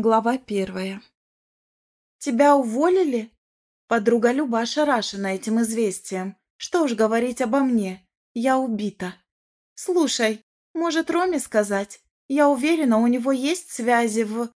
Глава первая. «Тебя уволили?» Подруга Люба ошарашена этим известием. Что уж говорить обо мне. Я убита. «Слушай, может, Роме сказать? Я уверена, у него есть связи в...»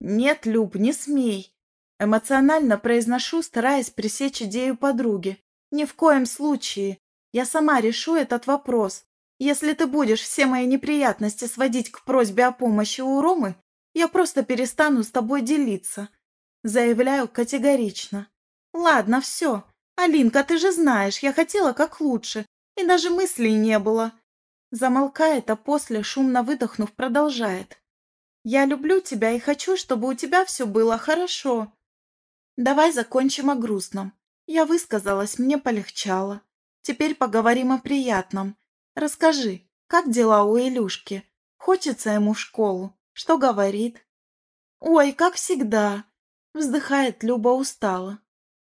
«Нет, Люб, не смей!» Эмоционально произношу, стараясь пресечь идею подруги. «Ни в коем случае. Я сама решу этот вопрос. Если ты будешь все мои неприятности сводить к просьбе о помощи у Ромы, я просто перестану с тобой делиться. Заявляю категорично. Ладно, все. Алинка, ты же знаешь, я хотела как лучше. И даже мыслей не было. Замолкает, а после, шумно выдохнув, продолжает. Я люблю тебя и хочу, чтобы у тебя все было хорошо. Давай закончим о грустном. Я высказалась, мне полегчало. Теперь поговорим о приятном. Расскажи, как дела у Илюшки? Хочется ему в школу? Что говорит? Ой, как всегда. Вздыхает Люба устало.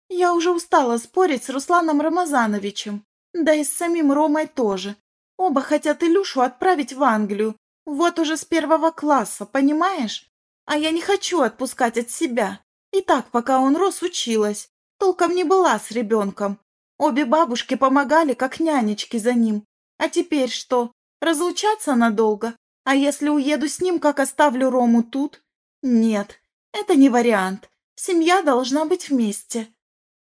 Я уже устала спорить с Русланом Рамазановичем. Да и с самим Ромой тоже. Оба хотят Илюшу отправить в Англию. Вот уже с первого класса, понимаешь? А я не хочу отпускать от себя. И так, пока он рос, училась. Толком не была с ребенком. Обе бабушки помогали, как нянечки за ним. А теперь что, разлучаться надолго? А если уеду с ним, как оставлю Рому тут? Нет, это не вариант. Семья должна быть вместе.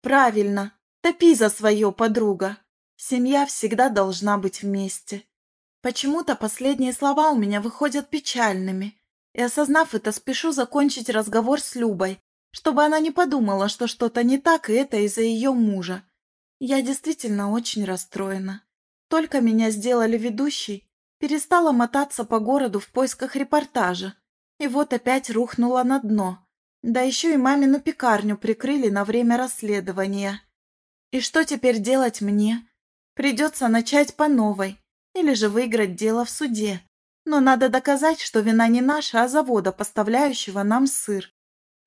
Правильно, топи за свое, подруга. Семья всегда должна быть вместе. Почему-то последние слова у меня выходят печальными. И осознав это, спешу закончить разговор с Любой, чтобы она не подумала, что что-то не так, и это из-за ее мужа. Я действительно очень расстроена. Только меня сделали ведущей, Перестала мотаться по городу в поисках репортажа. И вот опять рухнула на дно. Да еще и мамину пекарню прикрыли на время расследования. И что теперь делать мне? Придется начать по новой. Или же выиграть дело в суде. Но надо доказать, что вина не наша, а завода, поставляющего нам сыр.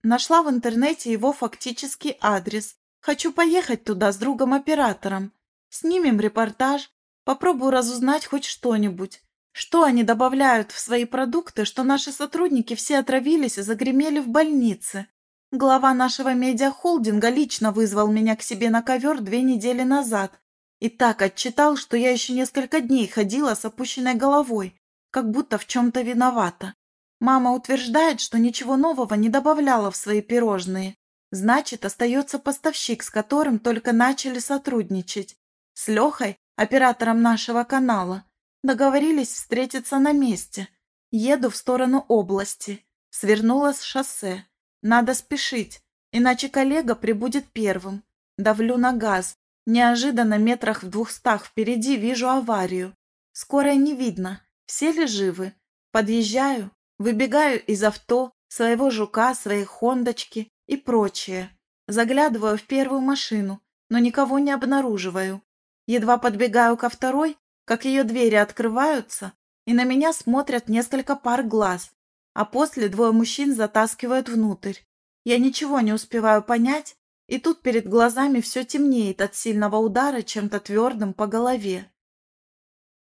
Нашла в интернете его фактический адрес. Хочу поехать туда с другом-оператором. Снимем репортаж, попробую разузнать хоть что-нибудь. Что они добавляют в свои продукты, что наши сотрудники все отравились и загремели в больнице? Глава нашего медиахолдинга лично вызвал меня к себе на ковер две недели назад и так отчитал, что я еще несколько дней ходила с опущенной головой, как будто в чем-то виновата. Мама утверждает, что ничего нового не добавляла в свои пирожные. Значит, остается поставщик, с которым только начали сотрудничать. С Лехой, оператором нашего канала. Договорились встретиться на месте. Еду в сторону области. Свернула с шоссе. Надо спешить, иначе коллега прибудет первым. Давлю на газ. Неожиданно метрах в двухстах впереди вижу аварию. Скорой не видно. Все ли живы? Подъезжаю, выбегаю из авто, своего жука, своей хондочки и прочее. Заглядываю в первую машину, но никого не обнаруживаю. Едва подбегаю ко второй, как ее двери открываются, и на меня смотрят несколько пар глаз, а после двое мужчин затаскивают внутрь. Я ничего не успеваю понять, и тут перед глазами все темнеет от сильного удара чем-то твердым по голове.